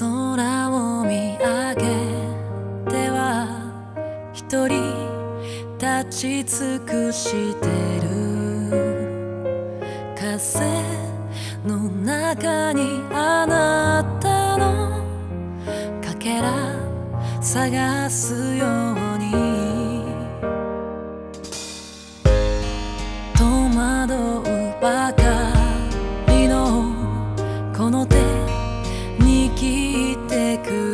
空を見上げては一人立ち尽くしてる風の中にあなたのかけら探すように。戸惑うばかりのこの手握ってく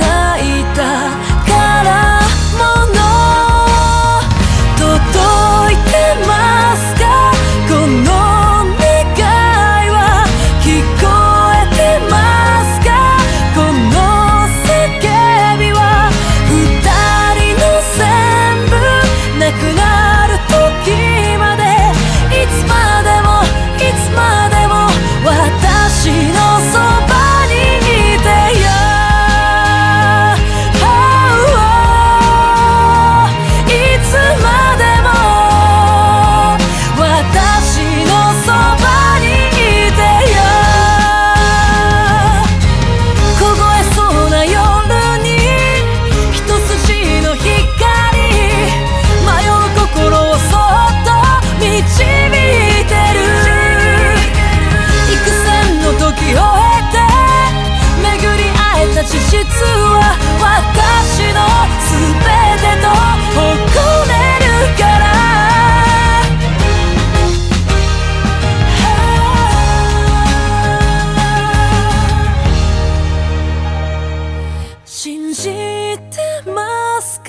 ますか？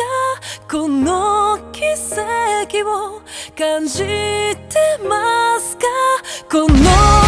この奇跡を感じてますか？この